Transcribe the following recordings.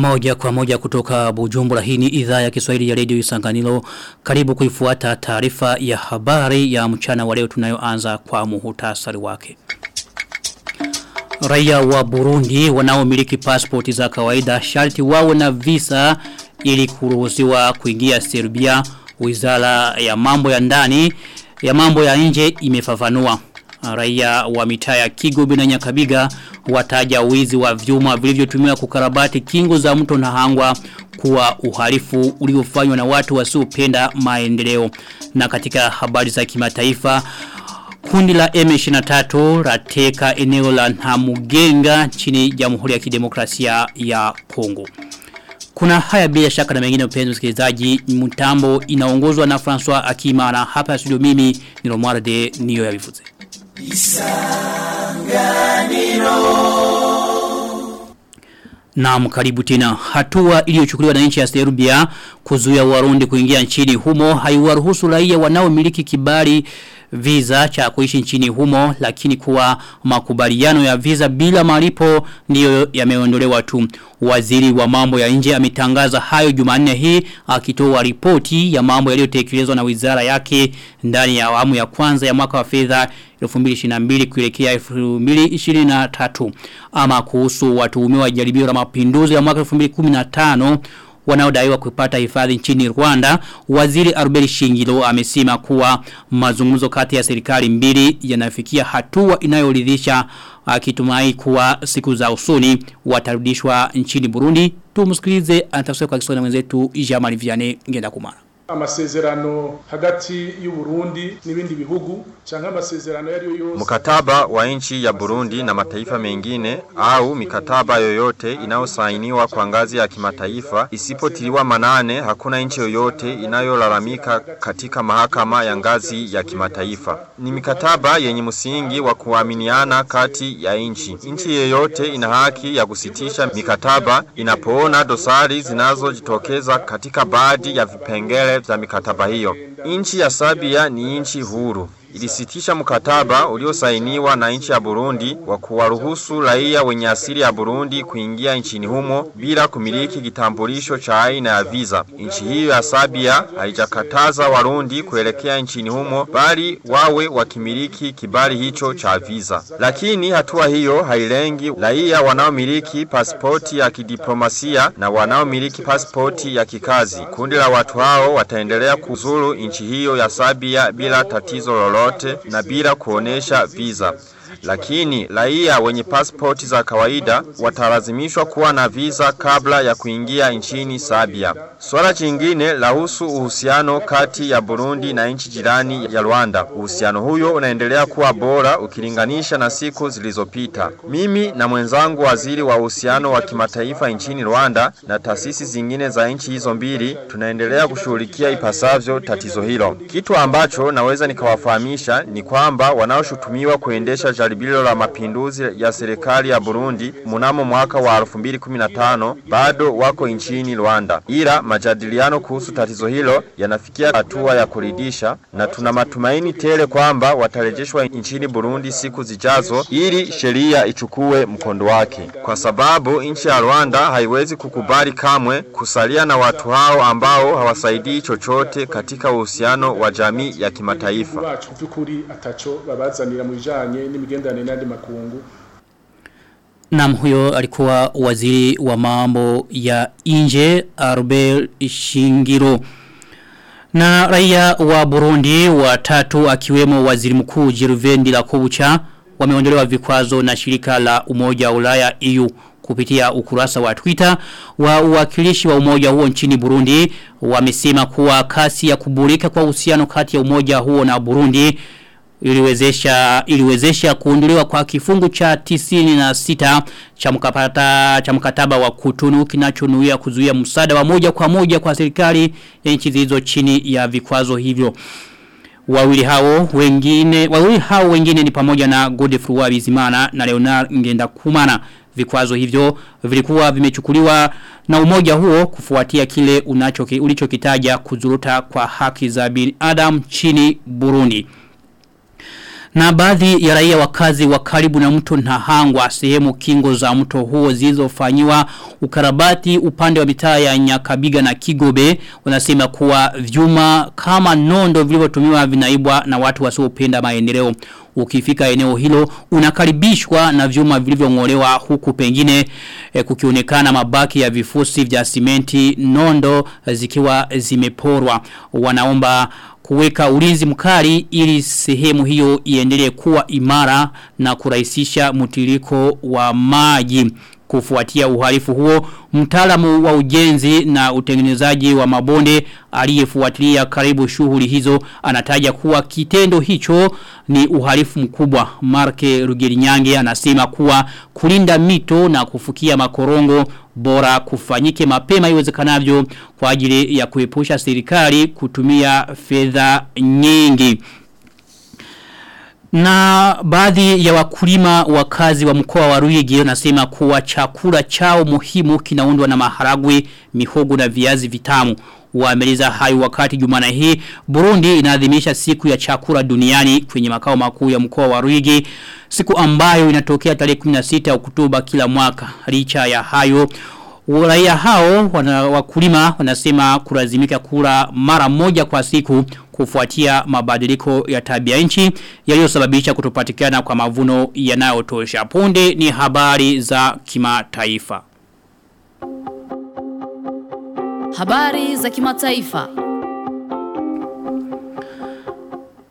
Moja kwa moja kutoka Bujumbura hii ni idhaa ya Kiswahili ya Radio Isanganilo. Karibu kuifuata taarifa ya habari ya mchana wa leo tunayoanza kwa muhutasari wake. Raia wa Burundi wanaomiliki passport za kawaida sharti wawe na visa ili kuruhusiwa kuingia Serbia. Wizara ya mambo ya ndani ya mambo ya nje imefafanua raia wa mitaa ya kigobi na Nyakabiga wataja wizi wa vyuma vilivyotumiwa kukarabati kingo za mto na hangwa kuwa uhalifu uliofanywa na watu wasiopenda maendeleo na katika habari za kimataifa Kundi la M23 rateka eneo la Namugenga chini Jamhuri ya Kidemokrasia ya Kongo. Kuna haya bila shaka na mengine mpenzi msikilizaji mtambo inaongozwa na François Akimana hapa studio mimi ni Romare de Niyo Bifuze. Naam karibu tena. Hatua iliyochukuliwa na nchi ya Serbia kuzuia Warundi kuingia nchini humo haiwaruhusu raia wanaomiliki kibali visa cha kuishi nchini humo lakini kuwa makubaliano ya visa bila malipo ndiyo yameondolewa tu. Waziri wa mambo ya nje ametangaza hayo Jumanne hii akitoa ripoti ya mambo yaliyotekelezwa na wizara yake ndani ya awamu ya kwanza ya mwaka wa fedha 2022 kuelekea 2023 ama kuhusu watuhumiwa jaribio la mapinduzi ya mwaka 2015 wanaodaiwa kupata hifadhi nchini Rwanda waziri Arbel Shingilo amesema kuwa mazungumzo kati ya serikali mbili yanafikia hatua inayoridhisha akitumai kuwa siku za usoni watarudishwa nchini Burundi. Tumsikilize anatafsiri kwa Kiswahili mwenzetu Jamali Vianney ngenda kumara amasezerano hagati y'u Burundi n'ibindi bihugu cyangwa amasezerano yari yose. Mkataba wa nchi ya Burundi na mataifa mengine au mikataba yoyote inayosainiwa kwa ngazi ya kimataifa isipotiliwa manane hakuna nchi yoyote inayolalamika katika mahakama ya ngazi ya kimataifa. Ni mikataba yenye msingi wa kuaminiana kati ya nchi nchi yoyote ina haki ya kusitisha mikataba inapoona dosari zinazojitokeza katika baadhi ya vipengele vya mikataba hiyo. Nchi ya Sabia ni nchi huru. Ilisitisha mkataba uliosainiwa na nchi ya Burundi wa kuwaruhusu raia wenye asili ya Burundi kuingia nchini humo bila kumiliki kitambulisho cha aina ya visa. Nchi hiyo ya Sabia haijakataza Warundi kuelekea nchini humo bali wawe wakimiliki kibali hicho cha visa. Lakini hatua hiyo hailengi raia wanaomiliki pasipoti ya kidiplomasia na wanaomiliki pasipoti ya kikazi. Kundi la watu hao wataendelea kuzuru nchi hiyo ya Sabia bila tatizo lolote lolote na bila kuonesha visa. Lakini raia wenye pasipoti za kawaida watalazimishwa kuwa na visa kabla ya kuingia nchini Sabia. Swala jingine lahusu uhusiano kati ya Burundi na nchi jirani ya Rwanda. Uhusiano huyo unaendelea kuwa bora ukilinganisha na siku zilizopita. Mimi na mwenzangu waziri wa uhusiano wa kimataifa nchini Rwanda na taasisi zingine za nchi hizo mbili tunaendelea kushughulikia ipasavyo tatizo hilo. Kitu ambacho naweza nikawafahamisha ni kwamba wanaoshutumiwa kuendesha jaribio la mapinduzi ya serikali ya Burundi mnamo mwaka wa 2015 bado wako nchini Rwanda. Ila majadiliano kuhusu tatizo hilo yanafikia hatua ya kuridisha na tuna matumaini tele kwamba watarejeshwa nchini Burundi siku zijazo ili sheria ichukue mkondo wake. Kwa sababu nchi ya Rwanda haiwezi kukubali kamwe kusalia na watu hao ambao hawasaidii chochote katika uhusiano wa jamii ya kimataifa. Atacho nadi makungu Naam huyo alikuwa waziri wa mambo ya nje Arbel Shingiro. Na raia wa Burundi watatu akiwemo waziri mkuu Jiruvendi la Kubucha wameondolewa vikwazo na shirika la umoja wa Ulaya EU kupitia ukurasa wa Twitter wa uwakilishi wa umoja huo nchini Burundi wamesema kuwa kasi ya kuburika kwa uhusiano kati ya umoja huo na Burundi iliwezesha iliwezesha kuondolewa kwa kifungu cha tisini na sita cha mkapata cha mkataba wa kutunu kinachonuia kuzuia msaada wa moja kwa moja kwa serikali ya nchi zilizo chini ya vikwazo hivyo. Wawili hao wengine wawili hao wengine ni pamoja na Godfrey Wabizimana na Leonard Ngenda Kumana vikwazo hivyo vilikuwa vimechukuliwa na umoja huo kufuatia kile unachoki ulichokitaja kuzuruta kwa haki za binadamu chini Burundi Na baadhi ya raia wakazi wa karibu na mto Nahangwa sehemu kingo za mto huo zilizofanyiwa ukarabati upande wa mitaa ya Nyakabiga na Kigobe wanasema kuwa vyuma kama nondo vilivyotumiwa vinaibwa na watu wasiopenda maendeleo. Ukifika eneo hilo unakaribishwa na vyuma vilivyong'olewa huku pengine e, kukionekana mabaki ya vifusi vya simenti nondo zikiwa zimeporwa. Wanaomba kuweka ulinzi mkali ili sehemu hiyo iendelee kuwa imara na kurahisisha mtiririko wa maji. Kufuatia uhalifu huo, mtaalamu wa ujenzi na utengenezaji wa mabonde aliyefuatilia karibu shughuli hizo anataja kuwa kitendo hicho ni uhalifu mkubwa. Marke Rugerinyange anasema kuwa kulinda mito na kufukia makorongo bora kufanyike mapema iwezekanavyo kwa ajili ya kuepusha serikali kutumia fedha nyingi. Na baadhi ya wakulima wakazi wa mkoa wa ruigi wanasema kuwa chakula chao muhimu kinaundwa na maharagwe, mihogo na viazi vitamu. Wameleza hayo wakati jumana hii Burundi inaadhimisha siku ya chakula duniani kwenye makao makuu ya mkoa wa Ruyigi siku ambayo inatokea tarehe 16 Oktoba kila mwaka. Licha ya hayo Raia hao wana, wakulima wanasema kulazimika kula mara moja kwa siku kufuatia mabadiliko ya tabia nchi yaliyosababisha kutopatikana kwa mavuno yanayotosha. Punde ni habari za kimataifa. Habari za kimataifa.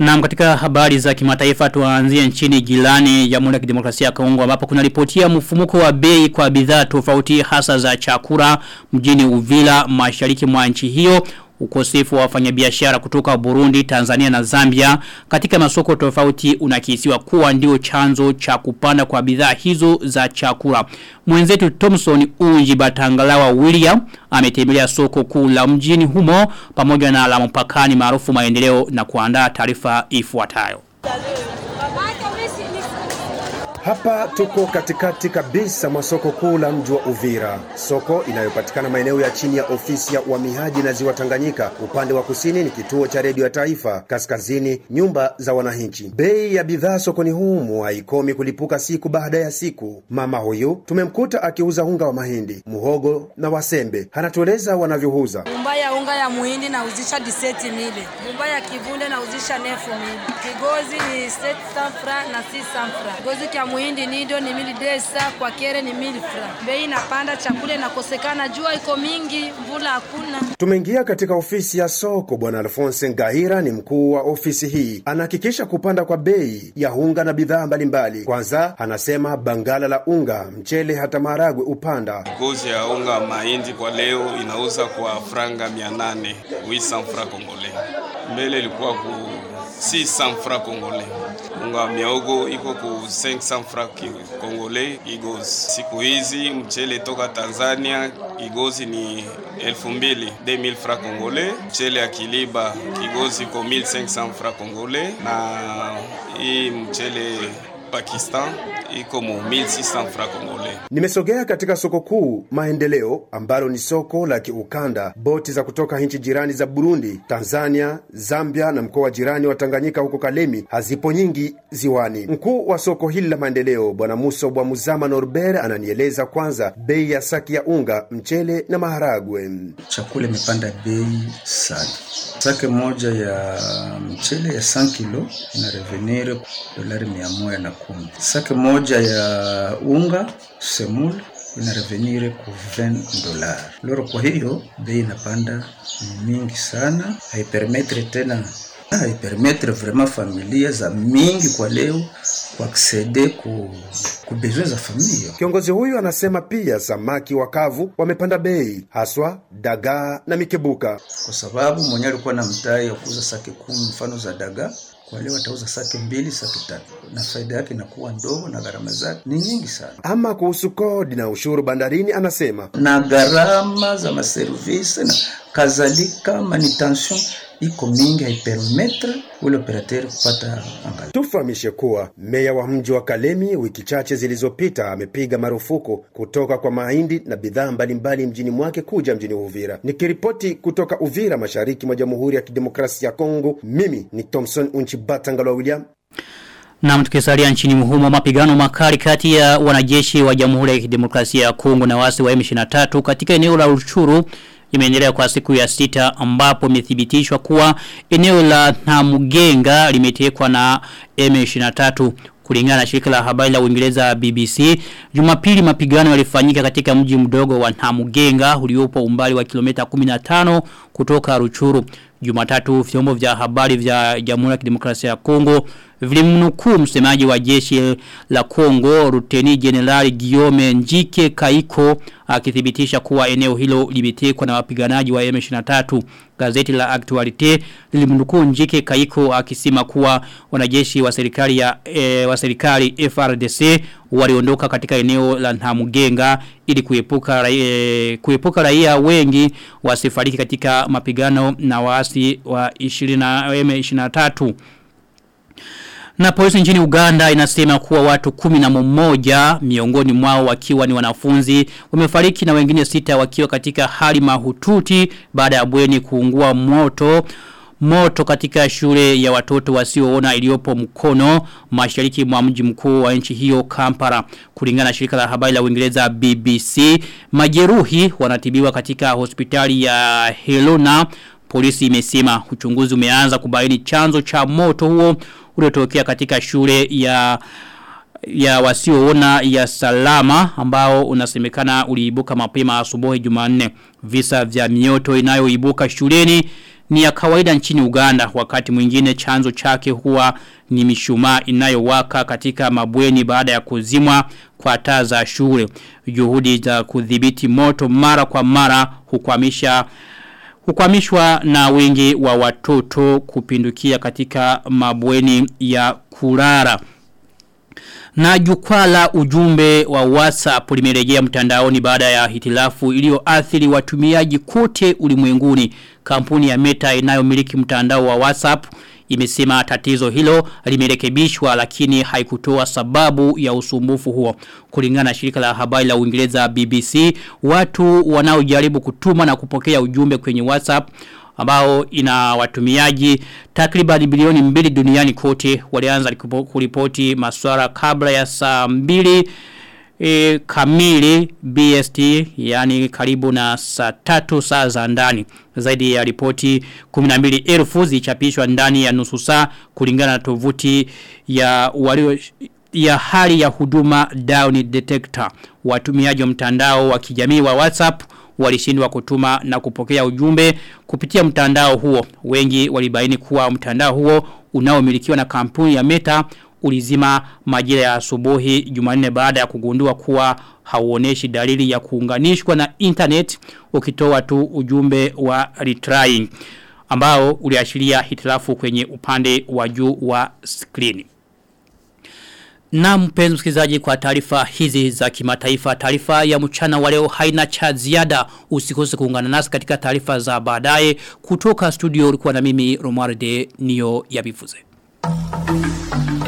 Na katika habari za kimataifa tuanzie nchini Gilani Jamhuri ya Kidemokrasia ya Kongo ambapo kuna ripotia mfumuko wa bei kwa bidhaa tofauti hasa za chakula mjini Uvila mashariki mwa nchi hiyo ukosefu wa wafanyabiashara kutoka Burundi, Tanzania na Zambia katika masoko tofauti unakisiwa kuwa ndio chanzo cha kupanda kwa bidhaa hizo za chakula. Mwenzetu Thompson Unji Batangalawa William ametembelea soko kuu la mjini humo pamoja na la mpakani maarufu maendeleo na kuandaa taarifa ifuatayo. Hapa tuko katikati kabisa mwa soko kuu la mji wa Uvira, soko inayopatikana maeneo ya chini ya ofisi ya uhamiaji na ziwa Tanganyika. Upande wa kusini ni kituo cha redio ya taifa, kaskazini nyumba za wananchi. Bei ya bidhaa sokoni humu haikomi kulipuka siku baada ya siku. Mama huyu tumemkuta akiuza unga wa mahindi, muhogo na wasembe. Anatueleza wanavyouza. Ya unga ya muhindi nauzisha diseti mile, kivunde nauzisha nefu mile, kigozi ni sanfra na si sanfra, kigozi muhindi nido ni mili desa, kwa kere ni mili fra. Bei inapanda, chakula inakosekana, jua iko mingi, mvula hakuna. Tumeingia katika ofisi ya soko. Bwana Alphonse Ngahira ni mkuu wa ofisi hii, anahakikisha kupanda kwa bei ya unga na bidhaa mbalimbali. Kwanza anasema bangala la unga, mchele, hata maharagwe upanda. Kuzi ya unga wa mahindi kwa leo inauza kwa franga 800 800 francs congolais. Mbele ilikuwa ku 600 francs congolais. Unga wa miogo iko ku 500 francs congolais igozi. Siku hizi mchele toka Tanzania igozi ni 2000 2000 francs congolais. Mchele ya Kiliba kigozi iko 1500 francs congolais na hii mchele Pakistan iko mu 1600 francs congolais. Nimesogea katika soko kuu Maendeleo ambalo ni soko la kiukanda. Boti za kutoka nchi jirani za Burundi, Tanzania, Zambia na mkoa wa jirani wa Tanganyika huko Kalemi hazipo nyingi ziwani. Mkuu wa soko hili la Maendeleo Bwana Muso Bwa Muzama Norbert ananieleza kwanza bei ya saki ya unga, mchele na maharagwe. Chakula imepanda bei sana. Sake moja ya mchele ya 5 kilo ina revenir dolari mia moja na kumi. Sake moja ya unga semul ina revenir ku 20 dollars Loro, kwa hiyo bei inapanda mingi sana, haipermetre tena haipermetre vraiment familia za mingi kwa leo kuaksede ku, ku besoin za familia. Kiongozi huyu anasema pia samaki wakavu wamepanda bei, haswa dagaa na mikebuka. kwa sababu mwenye alikuwa na mtai ya kuuza sake kumi mfano za dagaa kwa leo atauza sake mbili sake tatu, na faida yake inakuwa ndogo na gharama zake ni nyingi sana, Ama kuhusu kodi na ushuru bandarini, anasema na gharama za maservisi na kadhalika, manutention iko mingi, haipermetre ule operateur kupata angalau Tufahamishe kuwa meya wa mji wa Kalemi wiki chache zilizopita amepiga marufuku kutoka kwa mahindi na bidhaa mbalimbali mjini mwake kuja mjini Uvira. Nikiripoti kutoka Uvira, mashariki mwa Jamhuri ya Kidemokrasia ya Kongo, mimi ni Thomson Unchi Batangalwa William. Na tukisalia nchini humo mapigano makali kati ya wanajeshi wa Jamhuri ya Kidemokrasia ya Kongo na wasi wa M23 katika eneo la Ruchuru imeendelea kwa siku ya sita ambapo imethibitishwa kuwa eneo la Namugenga limetekwa na M23 kulingana na shirika la habari la Uingereza BBC Jumapili mapigano yalifanyika katika mji mdogo wa Namugenga uliopo umbali wa kilomita 15 kutoka Ruchuru Jumatatu vyombo vya habari vya Jamhuri ya Kidemokrasia ya Kongo vilimnukuu msemaji wa jeshi la Kongo Ruteni General Guillaume Njike Kaiko akithibitisha kuwa eneo hilo limetekwa na wapiganaji wa M23 gazeti la Actualite lilimnukuu Njike Kaiko akisema kuwa wanajeshi wa serikali ya e, wa serikali FRDC waliondoka katika eneo la Nhamugenga ili kuepuka raia, kuepuka raia wengi wasifariki katika mapigano na waasi wa 20 M23 na polisi nchini Uganda inasema kuwa watu kumi na mmoja miongoni mwao wakiwa ni wanafunzi wamefariki na wengine sita wakiwa katika hali mahututi baada ya bweni kuungua moto moto katika shule ya watoto wasioona iliyopo mkono mashariki mwa mji mkuu wa nchi hiyo Kampala. Kulingana na shirika la habari la Uingereza BBC majeruhi wanatibiwa katika hospitali ya Helena polisi imesema. Uchunguzi umeanza kubaini chanzo cha moto huo uliotokea katika shule ya ya wasioona ya salama ambao unasemekana uliibuka mapema asubuhi Jumanne. Visa vya mioto inayoibuka shuleni ni ya kawaida nchini Uganda wakati mwingine chanzo chake huwa ni mishumaa inayowaka katika mabweni baada ya kuzimwa kwa taa za shule juhudi za kudhibiti moto mara kwa mara hukwamisha hukwamishwa na wengi wa watoto kupindukia katika mabweni ya kurara. Na jukwaa la ujumbe wa WhatsApp limerejea mtandaoni baada ya hitilafu iliyoathiri watumiaji kote ulimwenguni. Kampuni ya Meta inayomiliki mtandao wa WhatsApp imesema tatizo hilo limerekebishwa lakini haikutoa sababu ya usumbufu huo. Kulingana na shirika la habari la Uingereza BBC, watu wanaojaribu kutuma na kupokea ujumbe kwenye WhatsApp ambao ina watumiaji takriban bilioni mbili duniani kote. Walianza kuripoti maswara kabla ya saa mbili e, kamili BST yani karibu na saa tatu saa za ndani. Zaidi ya ripoti 12,000 zichapishwa ndani ya nusu saa kulingana na tovuti ya walio ya hali ya huduma down detector. Watumiaji wa mtandao wa kijamii wa WhatsApp walishindwa kutuma na kupokea ujumbe kupitia mtandao huo wengi walibaini kuwa mtandao huo unaomilikiwa na kampuni ya Meta ulizima majira ya asubuhi Jumanne baada ya kugundua kuwa hauoneshi dalili ya kuunganishwa na internet ukitoa tu ujumbe wa retrying ambao uliashiria hitilafu kwenye upande wa juu wa skrini. Na mpenzi msikilizaji kwa taarifa hizi za kimataifa taarifa ya mchana wa leo haina cha ziada usikose kuungana nasi katika taarifa za baadaye kutoka studio ulikuwa na mimi Romualde Nio ya Bifuze. Thank you.